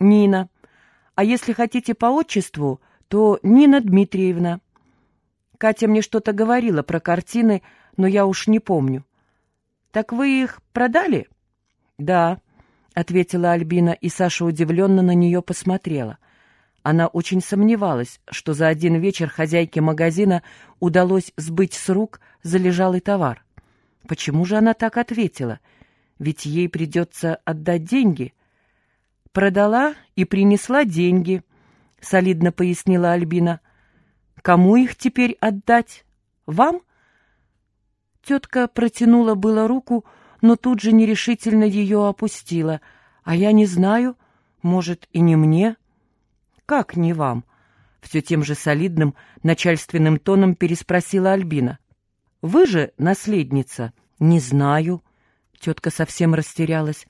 Нина. А если хотите по отчеству, то Нина Дмитриевна. Катя мне что-то говорила про картины, но я уж не помню. Так вы их продали? Да, ответила Альбина, и Саша удивленно на нее посмотрела. Она очень сомневалась, что за один вечер хозяйке магазина удалось сбыть с рук залежалый товар. Почему же она так ответила? Ведь ей придется отдать деньги. Продала и принесла деньги, солидно пояснила Альбина. Кому их теперь отдать? Вам? Тетка протянула было руку, но тут же нерешительно ее опустила. А я не знаю, может, и не мне. Как не вам? Все тем же солидным начальственным тоном переспросила Альбина. Вы же наследница? Не знаю. Тетка совсем растерялась.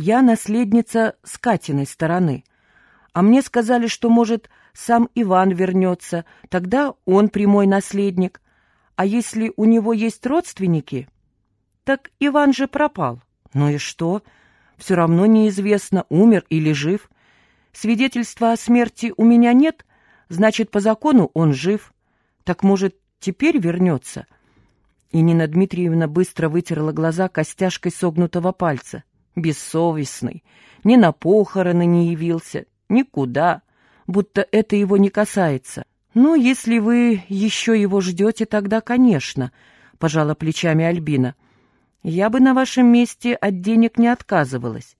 Я наследница с Катиной стороны. А мне сказали, что, может, сам Иван вернется, тогда он прямой наследник. А если у него есть родственники, так Иван же пропал. Ну и что? Все равно неизвестно, умер или жив. Свидетельства о смерти у меня нет, значит, по закону он жив. Так, может, теперь вернется?» И Нина Дмитриевна быстро вытерла глаза костяшкой согнутого пальца. Бессовестный. Ни на похороны не явился, никуда будто это его не касается. «Ну, если вы еще его ждете, тогда, конечно», — пожала плечами Альбина. «Я бы на вашем месте от денег не отказывалась.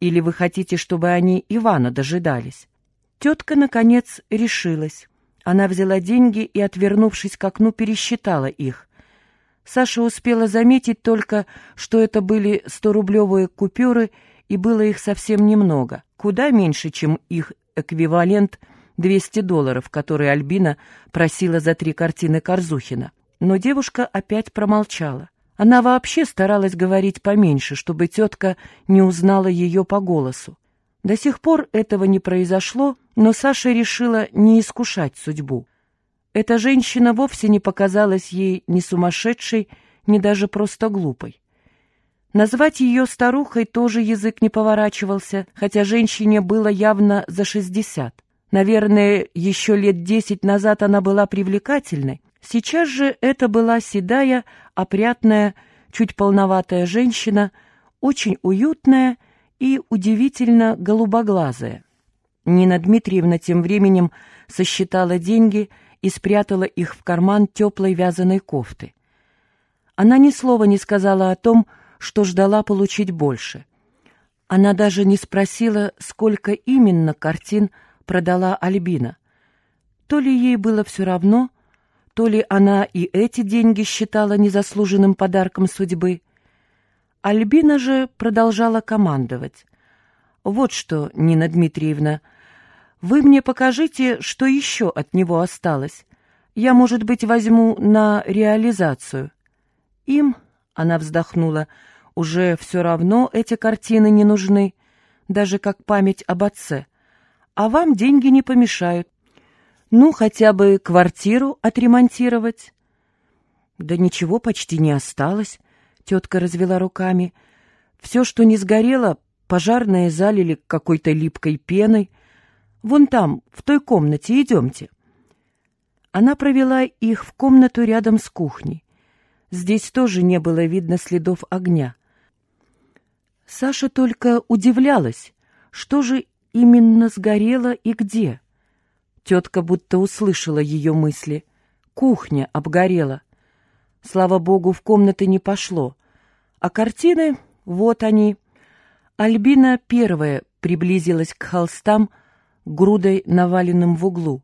Или вы хотите, чтобы они Ивана дожидались?» Тетка, наконец, решилась. Она взяла деньги и, отвернувшись к окну, пересчитала их. Саша успела заметить только, что это были сто-рублевые купюры, и было их совсем немного, куда меньше, чем их эквивалент 200 долларов, которые Альбина просила за три картины Корзухина. Но девушка опять промолчала. Она вообще старалась говорить поменьше, чтобы тетка не узнала ее по голосу. До сих пор этого не произошло, но Саша решила не искушать судьбу. Эта женщина вовсе не показалась ей ни сумасшедшей, ни даже просто глупой. Назвать ее старухой тоже язык не поворачивался, хотя женщине было явно за шестьдесят. Наверное, еще лет десять назад она была привлекательной. Сейчас же это была седая, опрятная, чуть полноватая женщина, очень уютная и удивительно голубоглазая. Нина Дмитриевна тем временем сосчитала деньги и спрятала их в карман теплой вязаной кофты. Она ни слова не сказала о том, что ждала получить больше. Она даже не спросила, сколько именно картин продала Альбина. То ли ей было все равно, то ли она и эти деньги считала незаслуженным подарком судьбы. Альбина же продолжала командовать. «Вот что, Нина Дмитриевна, вы мне покажите, что еще от него осталось. Я, может быть, возьму на реализацию». «Им», — она вздохнула, — уже все равно эти картины не нужны, даже как память об отце. А вам деньги не помешают. Ну, хотя бы квартиру отремонтировать. Да ничего почти не осталось, тетка развела руками. Все, что не сгорело, пожарные залили какой-то липкой пеной. Вон там, в той комнате, идемте. Она провела их в комнату рядом с кухней. Здесь тоже не было видно следов огня. Саша только удивлялась, что же именно сгорело и где. Тетка будто услышала ее мысли. Кухня обгорела. Слава богу, в комнаты не пошло. А картины, вот они. Альбина первая приблизилась к холстам, грудой наваленным в углу.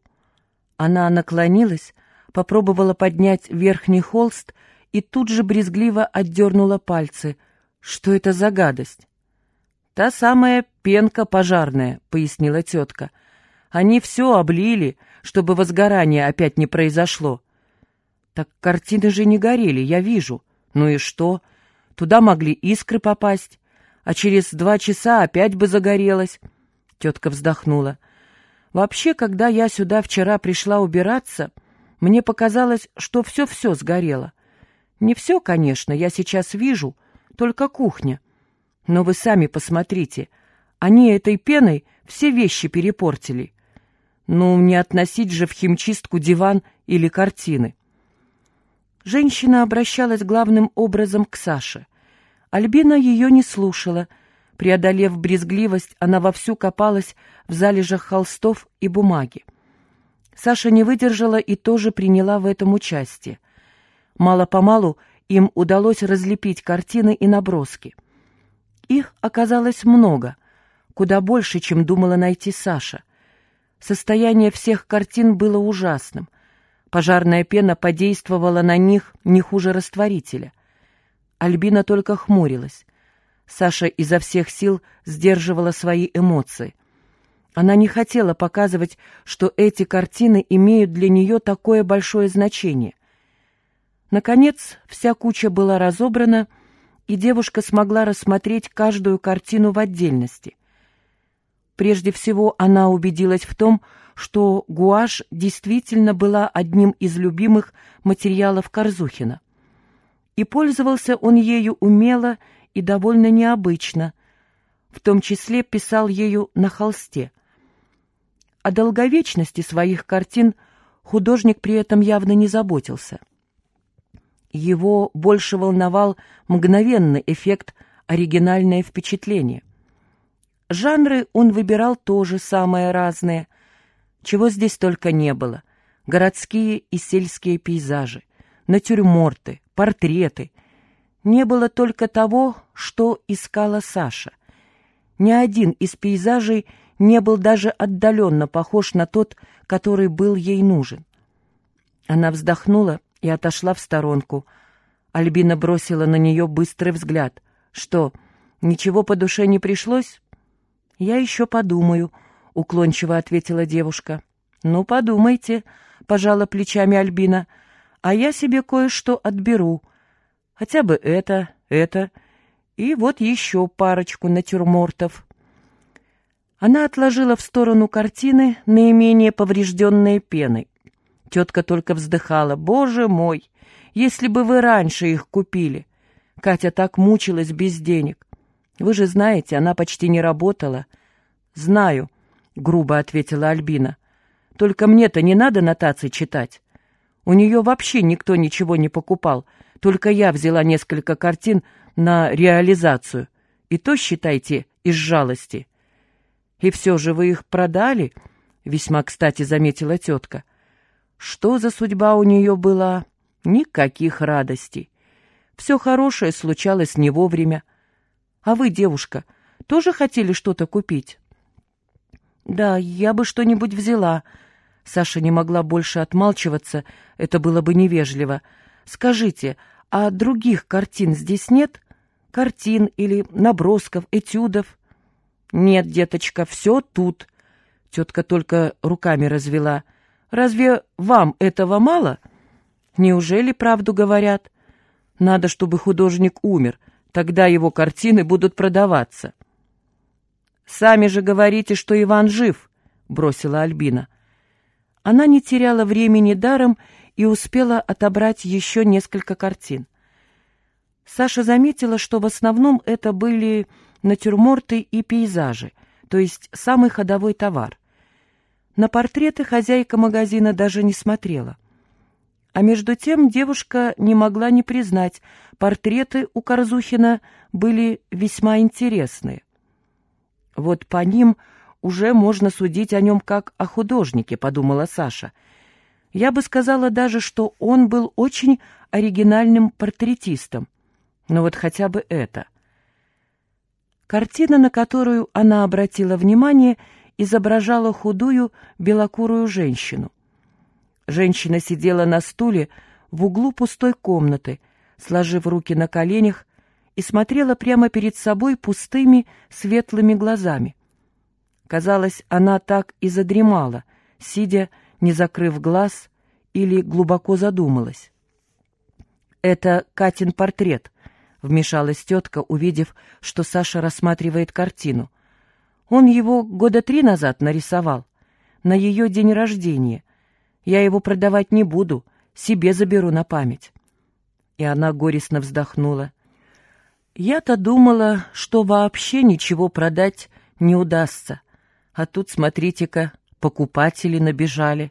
Она наклонилась, попробовала поднять верхний холст и тут же брезгливо отдернула пальцы — что это за гадость? Та самая пенка пожарная, пояснила тетка. Они все облили, чтобы возгорание опять не произошло. Так картины же не горели, я вижу. Ну и что? Туда могли искры попасть, а через два часа опять бы загорелось. Тетка вздохнула. Вообще, когда я сюда вчера пришла убираться, мне показалось, что все-все сгорело. Не все, конечно, я сейчас вижу — только кухня. Но вы сами посмотрите, Они этой пеной все вещи перепортили. Ну, не относить же в химчистку диван или картины. Женщина обращалась главным образом к Саше. Альбина ее не слушала. Преодолев брезгливость, она вовсю копалась в залежах холстов и бумаги. Саша не выдержала и тоже приняла в этом участие. Мало-помалу им удалось разлепить картины и наброски. Их оказалось много, куда больше, чем думала найти Саша. Состояние всех картин было ужасным. Пожарная пена подействовала на них не хуже растворителя. Альбина только хмурилась. Саша изо всех сил сдерживала свои эмоции. Она не хотела показывать, что эти картины имеют для нее такое большое значение. Наконец, вся куча была разобрана, и девушка смогла рассмотреть каждую картину в отдельности. Прежде всего, она убедилась в том, что гуашь действительно была одним из любимых материалов Корзухина. И пользовался он ею умело и довольно необычно, в том числе писал ею на холсте. О долговечности своих картин художник при этом явно не заботился. Его больше волновал мгновенный эффект оригинальное впечатление. Жанры он выбирал тоже самые разные. Чего здесь только не было. Городские и сельские пейзажи, натюрморты, портреты. Не было только того, что искала Саша. Ни один из пейзажей не был даже отдаленно похож на тот, который был ей нужен. Она вздохнула и отошла в сторонку. Альбина бросила на нее быстрый взгляд. «Что, ничего по душе не пришлось?» «Я еще подумаю», — уклончиво ответила девушка. «Ну, подумайте», — пожала плечами Альбина. «А я себе кое-что отберу. Хотя бы это, это и вот еще парочку натюрмортов». Она отложила в сторону картины наименее поврежденные пены. Тетка только вздыхала. «Боже мой! Если бы вы раньше их купили!» Катя так мучилась без денег. Вы же знаете, она почти не работала. Знаю, грубо ответила Альбина. Только мне-то не надо нотации читать. У нее вообще никто ничего не покупал. Только я взяла несколько картин на реализацию. И то, считайте, из жалости. И все же вы их продали, весьма кстати заметила тетка. Что за судьба у нее была? Никаких радостей. Все хорошее случалось не вовремя. А вы, девушка, тоже хотели что-то купить? Да, я бы что-нибудь взяла. Саша не могла больше отмалчиваться, это было бы невежливо. Скажите, а других картин здесь нет? Картин или набросков, этюдов? Нет, деточка, все тут. Тетка только руками развела. Разве вам этого мало? Неужели правду говорят? Надо, чтобы художник умер, Тогда его картины будут продаваться. «Сами же говорите, что Иван жив», — бросила Альбина. Она не теряла времени даром и успела отобрать еще несколько картин. Саша заметила, что в основном это были натюрморты и пейзажи, то есть самый ходовой товар. На портреты хозяйка магазина даже не смотрела — а между тем девушка не могла не признать, портреты у Корзухина были весьма интересные. Вот по ним уже можно судить о нем как о художнике, подумала Саша. Я бы сказала даже, что он был очень оригинальным портретистом. Но вот хотя бы это. Картина, на которую она обратила внимание, изображала худую белокурую женщину. Женщина сидела на стуле в углу пустой комнаты, сложив руки на коленях, и смотрела прямо перед собой пустыми светлыми глазами. Казалось, она так и задремала, сидя, не закрыв глаз, или глубоко задумалась. «Это Катин портрет», — вмешалась тетка, увидев, что Саша рассматривает картину. «Он его года три назад нарисовал, на ее день рождения, я его продавать не буду, себе заберу на память. И она горестно вздохнула. Я-то думала, что вообще ничего продать не удастся. А тут, смотрите-ка, покупатели набежали.